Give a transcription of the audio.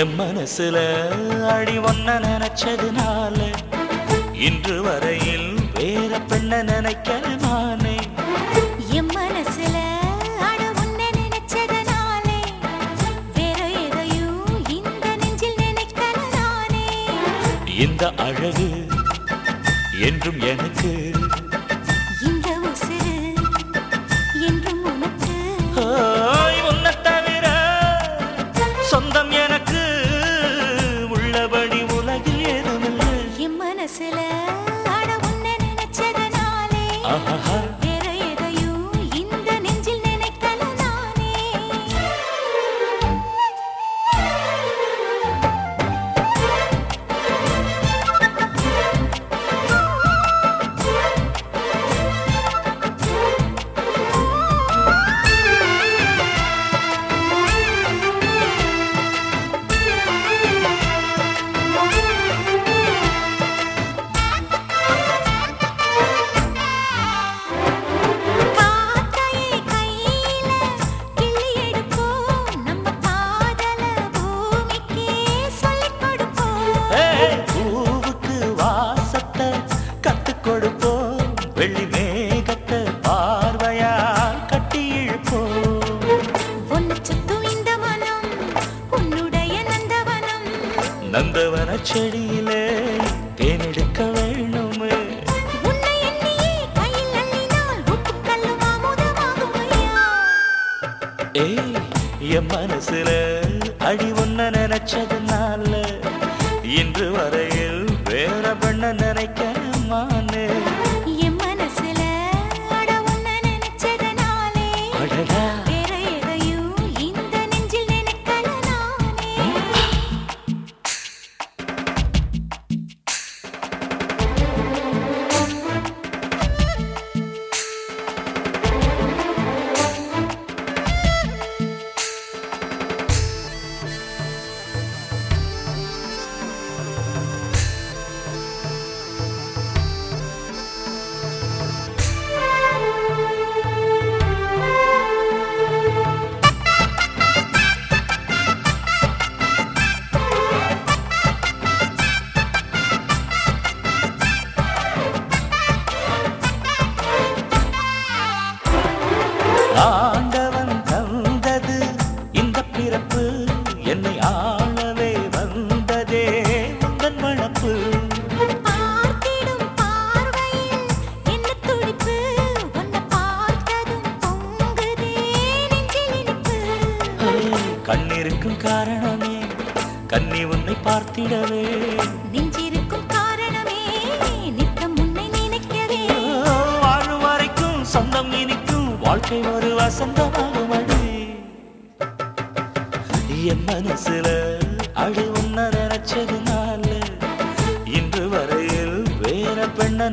என் மனசுல அடி ஒன்ன நினைச்சதுனால இன்று வரையில் வேற பெண்ண நினைக்கிற நானே என் மனசுல இந்த அழகு என்றும் எனக்கு நந்தவன செடியிலே தேனெடுக்க வேணுமே. ஏய் என் மனசுல அடி ஒன்ன நினைச்சதுனால இன்று வரையில் வேற பண்ண நினைக்க கண்ணிருக்கும் காரணமே கண்ணி உன்னை பார்த்திடவே. நெஞ்சிருக்கும் காரணமே நித்தம் உன்னை நினைக்கவே. வாழும் வரைக்கும் சொந்தம் இனிக்கும் வாழ்க்கை ஒரு வசந்தமாகும் அடி என் மனசுல அடி உன்ன நினைச்சதுனால இன்று வரையில் வேற பெண்ண